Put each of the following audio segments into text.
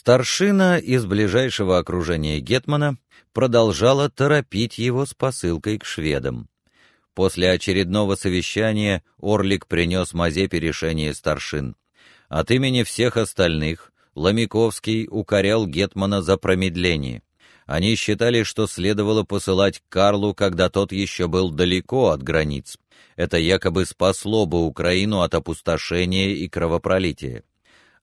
Старшина из ближайшего окружения Гетмана продолжала торопить его с посылкой к шведам. После очередного совещания Орлик принес Мазепе решение старшин. От имени всех остальных Ломиковский укорял Гетмана за промедление. Они считали, что следовало посылать Карлу, когда тот еще был далеко от границ. Это якобы спасло бы Украину от опустошения и кровопролития.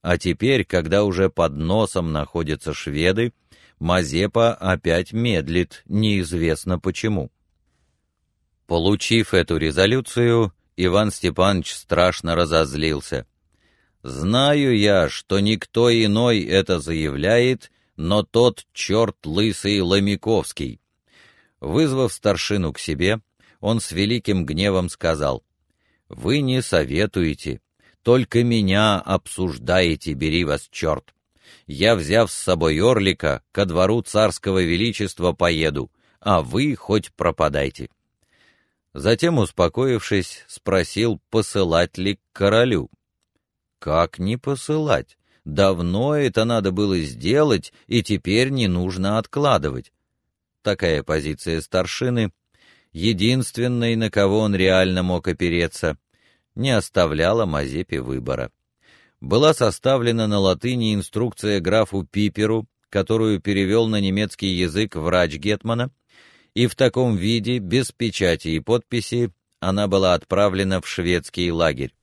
А теперь, когда уже под носом находятся шведы, Мазепа опять медлит, неизвестно почему. Получив эту резолюцию, Иван Степанович страшно разозлился. «Знаю я, что никто иной это заявляет, но тот черт лысый Ломиковский». Вызвав старшину к себе, он с великим гневом сказал, «Вы не советуете, только меня обсуждаете, бери вас черт. Я, взяв с собой Орлика, ко двору царского величества поеду, а вы хоть пропадайте». Затем, успокоившись, спросил, посылать ли к королю. «Как не посылать? Давно это надо было сделать, и теперь не нужно откладывать». Такая позиция старшины, единственной, на кого он реально мог опереться, не оставляла Мазепе выбора. Была составлена на латыни инструкция графу Пиперу, которую перевел на немецкий язык врач Гетмана, и в таком виде, без печати и подписи, она была отправлена в шведский лагерь.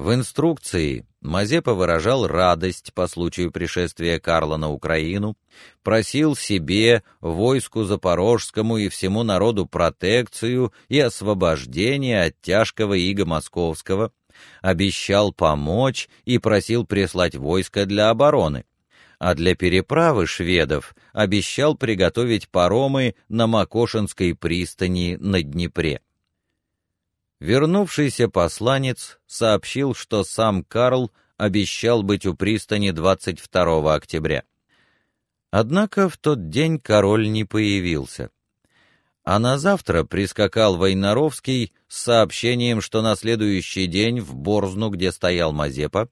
В инструкции Мазепа выражал радость по случаю пришествия Карла на Украину, просил себе, войску запорожскому и всему народу протекцию и освобождение от тяжкого ига московского, обещал помочь и просил прислать войско для обороны а для переправы шведов обещал приготовить паромы на Макошинской пристани на Днепре. Вернувшийся посланец сообщил, что сам Карл обещал быть у пристани 22 октября. Однако в тот день король не появился. А на завтра прискакал Войнаровский с сообщением, что на следующий день в Борзну, где стоял Мазепа,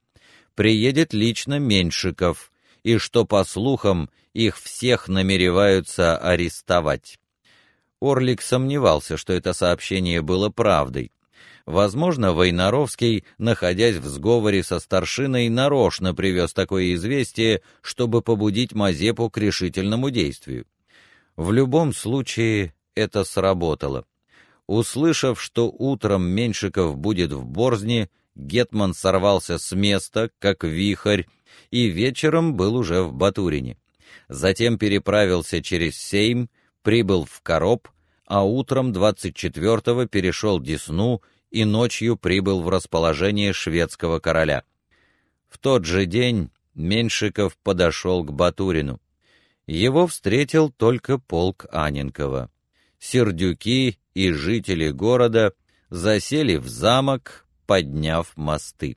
приедет лично Меньшиков и что, по слухам, их всех намереваются арестовать. Орлик сомневался, что это сообщение было правдой. Возможно, Войнаровский, находясь в сговоре со старшиной, нарочно привез такое известие, чтобы побудить Мазепу к решительному действию. В любом случае, это сработало. Услышав, что утром Меньшиков будет в Борзне, Гетман сорвался с места, как вихрь, и вечером был уже в Батурине. Затем переправился через Сейм, прибыл в Короб, а утром 24-го перешел Десну и ночью прибыл в расположение шведского короля. В тот же день Меншиков подошел к Батурину. Его встретил только полк Аненкова. Сердюки и жители города засели в замок, подняв мосты.